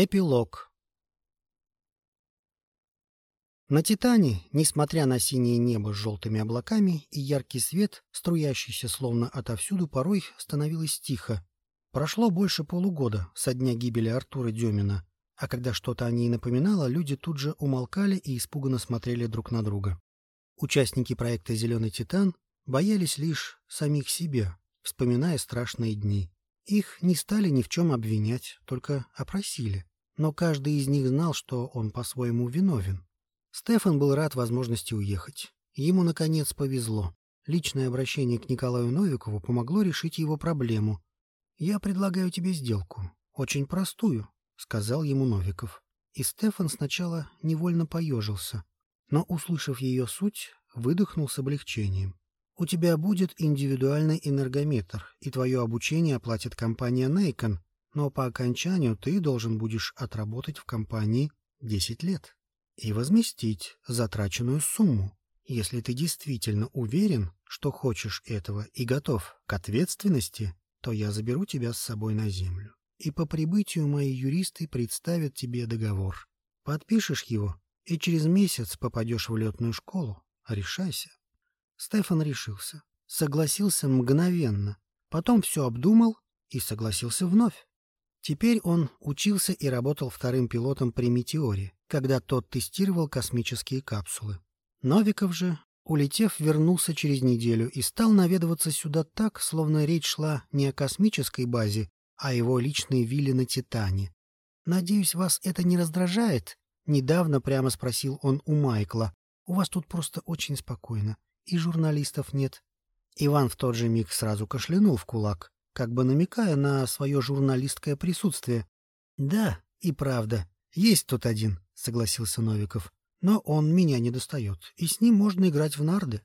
Эпилог На «Титане», несмотря на синее небо с желтыми облаками и яркий свет, струящийся словно отовсюду, порой становилось тихо. Прошло больше полугода со дня гибели Артура Демина, а когда что-то о ней напоминало, люди тут же умолкали и испуганно смотрели друг на друга. Участники проекта «Зеленый Титан» боялись лишь самих себя, вспоминая страшные дни. Их не стали ни в чем обвинять, только опросили. Но каждый из них знал, что он по-своему виновен. Стефан был рад возможности уехать. Ему, наконец, повезло. Личное обращение к Николаю Новикову помогло решить его проблему. «Я предлагаю тебе сделку. Очень простую», — сказал ему Новиков. И Стефан сначала невольно поежился, но, услышав ее суть, выдохнул с облегчением. У тебя будет индивидуальный энергометр, и твое обучение оплатит компания Нейкон, но по окончанию ты должен будешь отработать в компании 10 лет и возместить затраченную сумму, если ты действительно уверен, что хочешь этого и готов к ответственности, то я заберу тебя с собой на землю. И по прибытию мои юристы представят тебе договор. Подпишешь его, и через месяц попадешь в летную школу. Решайся. Стефан решился. Согласился мгновенно. Потом все обдумал и согласился вновь. Теперь он учился и работал вторым пилотом при «Метеоре», когда тот тестировал космические капсулы. Новиков же, улетев, вернулся через неделю и стал наведываться сюда так, словно речь шла не о космической базе, а о его личной вилле на Титане. «Надеюсь, вас это не раздражает?» Недавно прямо спросил он у Майкла. «У вас тут просто очень спокойно и журналистов нет. Иван в тот же миг сразу кашлянул в кулак, как бы намекая на свое журналистское присутствие. «Да, и правда, есть тут один», — согласился Новиков. «Но он меня не достает, и с ним можно играть в нарды».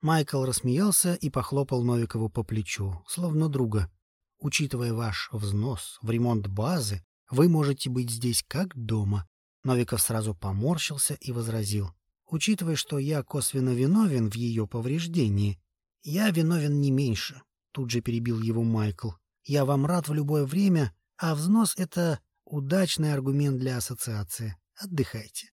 Майкл рассмеялся и похлопал Новикову по плечу, словно друга. «Учитывая ваш взнос в ремонт базы, вы можете быть здесь как дома». Новиков сразу поморщился и возразил учитывая, что я косвенно виновен в ее повреждении. Я виновен не меньше, — тут же перебил его Майкл. Я вам рад в любое время, а взнос — это удачный аргумент для ассоциации. Отдыхайте.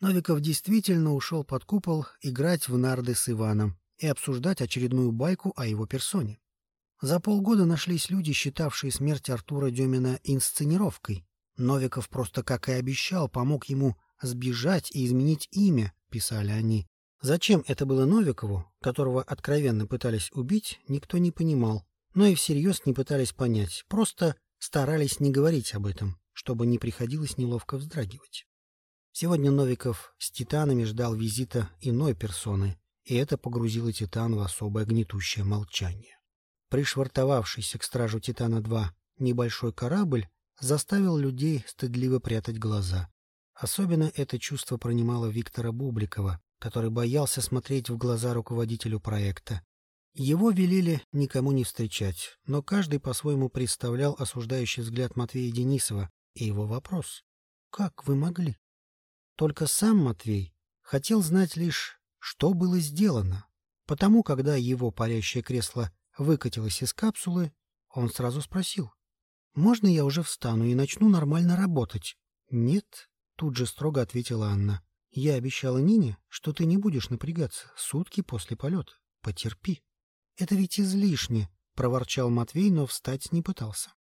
Новиков действительно ушел под купол играть в нарды с Иваном и обсуждать очередную байку о его персоне. За полгода нашлись люди, считавшие смерть Артура Демина инсценировкой. Новиков просто, как и обещал, помог ему сбежать и изменить имя, писали они. Зачем это было Новикову, которого откровенно пытались убить, никто не понимал, но и всерьез не пытались понять, просто старались не говорить об этом, чтобы не приходилось неловко вздрагивать. Сегодня Новиков с титанами ждал визита иной персоны, и это погрузило Титан в особое гнетущее молчание. Пришвартовавшийся к стражу Титана-2 небольшой корабль заставил людей стыдливо прятать глаза. Особенно это чувство пронимало Виктора Бубликова, который боялся смотреть в глаза руководителю проекта. Его велели никому не встречать, но каждый по-своему представлял осуждающий взгляд Матвея Денисова и его вопрос «Как вы могли?». Только сам Матвей хотел знать лишь, что было сделано, потому когда его парящее кресло выкатилось из капсулы, он сразу спросил «Можно я уже встану и начну нормально работать?» «Нет», Тут же строго ответила Анна. «Я обещала Нине, что ты не будешь напрягаться сутки после полета. Потерпи». «Это ведь излишне», — проворчал Матвей, но встать не пытался.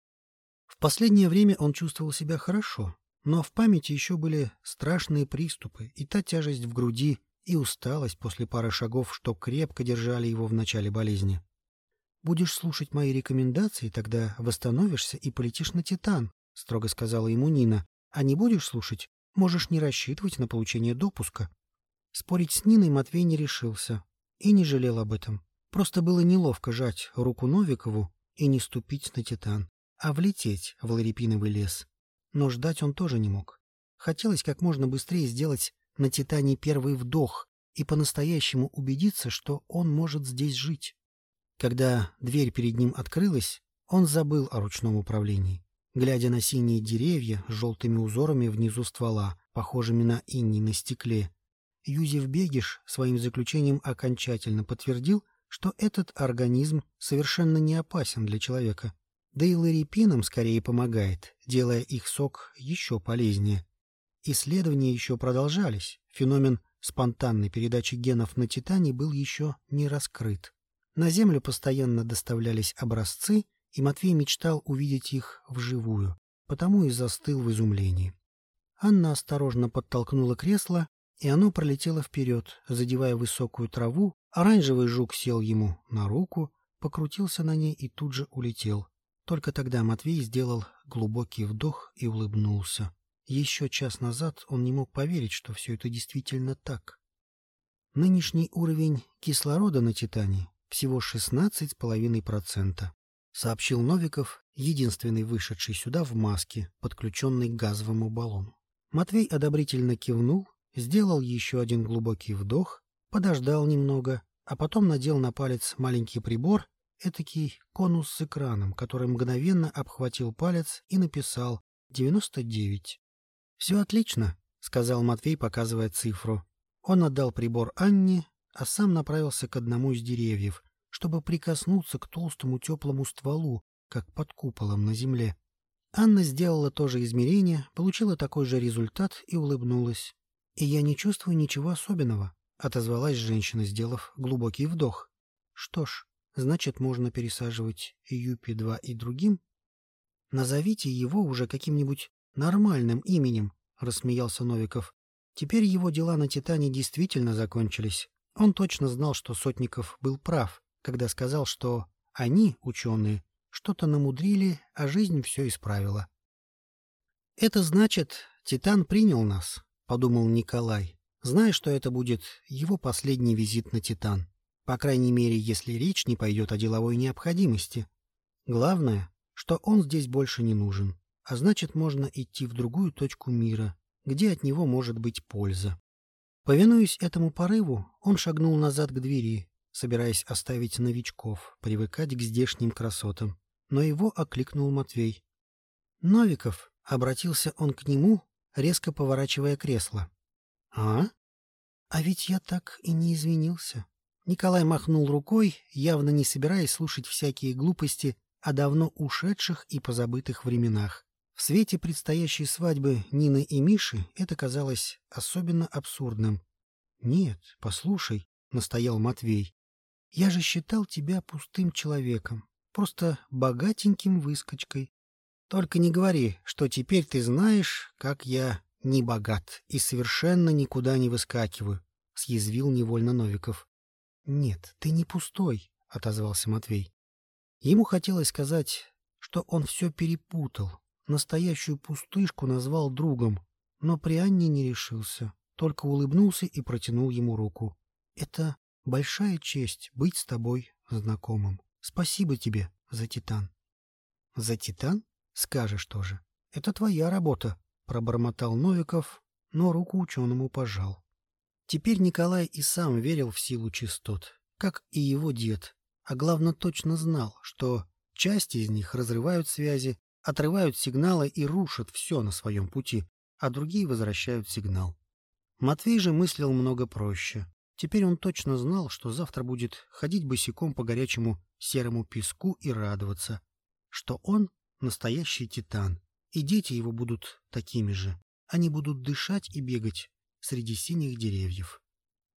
В последнее время он чувствовал себя хорошо, но в памяти еще были страшные приступы и та тяжесть в груди, и усталость после пары шагов, что крепко держали его в начале болезни. «Будешь слушать мои рекомендации, тогда восстановишься и полетишь на Титан», — строго сказала ему Нина. «А не будешь слушать, можешь не рассчитывать на получение допуска. Спорить с Ниной Матвей не решился и не жалел об этом. Просто было неловко жать руку Новикову и не ступить на Титан, а влететь в Ларипиновый лес. Но ждать он тоже не мог. Хотелось как можно быстрее сделать на Титане первый вдох и по-настоящему убедиться, что он может здесь жить. Когда дверь перед ним открылась, он забыл о ручном управлении глядя на синие деревья с желтыми узорами внизу ствола, похожими на иней на стекле. Юзеф Бегиш своим заключением окончательно подтвердил, что этот организм совершенно не опасен для человека. Да и ларипинам скорее помогает, делая их сок еще полезнее. Исследования еще продолжались. Феномен спонтанной передачи генов на Титане был еще не раскрыт. На Землю постоянно доставлялись образцы, и Матвей мечтал увидеть их вживую, потому и застыл в изумлении. Анна осторожно подтолкнула кресло, и оно пролетело вперед, задевая высокую траву, оранжевый жук сел ему на руку, покрутился на ней и тут же улетел. Только тогда Матвей сделал глубокий вдох и улыбнулся. Еще час назад он не мог поверить, что все это действительно так. Нынешний уровень кислорода на Титане всего 16,5%, сообщил Новиков, единственный вышедший сюда в маске, подключенный к газовому баллону. Матвей одобрительно кивнул, сделал еще один глубокий вдох, подождал немного, а потом надел на палец маленький прибор, этакий конус с экраном, который мгновенно обхватил палец и написал 99. «Все отлично», — сказал Матвей, показывая цифру. Он отдал прибор Анне, а сам направился к одному из деревьев, чтобы прикоснуться к толстому теплому стволу, как под куполом на земле. Анна сделала то же измерение, получила такой же результат и улыбнулась. «И я не чувствую ничего особенного», — отозвалась женщина, сделав глубокий вдох. «Что ж, значит, можно пересаживать Юпи-2 и другим?» «Назовите его уже каким-нибудь нормальным именем», — рассмеялся Новиков. Теперь его дела на «Титане» действительно закончились. Он точно знал, что Сотников был прав, когда сказал, что они, ученые, что-то намудрили, а жизнь все исправила. «Это значит, Титан принял нас», — подумал Николай, зная, что это будет его последний визит на Титан. По крайней мере, если речь не пойдет о деловой необходимости. Главное, что он здесь больше не нужен, а значит, можно идти в другую точку мира, где от него может быть польза. Повинуясь этому порыву, он шагнул назад к двери, собираясь оставить новичков, привыкать к здешним красотам. Но его окликнул Матвей. «Новиков!» — обратился он к нему, резко поворачивая кресло. «А? А ведь я так и не извинился». Николай махнул рукой, явно не собираясь слушать всякие глупости о давно ушедших и позабытых временах. В свете предстоящей свадьбы Нины и Миши это казалось особенно абсурдным. «Нет, послушай», — настоял Матвей, я же считал тебя пустым человеком, просто богатеньким выскочкой. Только не говори, что теперь ты знаешь, как я не богат и совершенно никуда не выскакиваю, — съязвил невольно Новиков. — Нет, ты не пустой, — отозвался Матвей. Ему хотелось сказать, что он все перепутал, настоящую пустышку назвал другом, но при Анне не решился, только улыбнулся и протянул ему руку. — Это Большая честь быть с тобой знакомым. Спасибо тебе за Титан. — За Титан? Скажешь тоже. Это твоя работа, — пробормотал Новиков, но руку ученому пожал. Теперь Николай и сам верил в силу частот, как и его дед, а главное точно знал, что часть из них разрывают связи, отрывают сигналы и рушат все на своем пути, а другие возвращают сигнал. Матвей же мыслил много проще. Теперь он точно знал, что завтра будет ходить босиком по горячему серому песку и радоваться, что он настоящий титан, и дети его будут такими же. Они будут дышать и бегать среди синих деревьев.